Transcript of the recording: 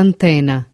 antena.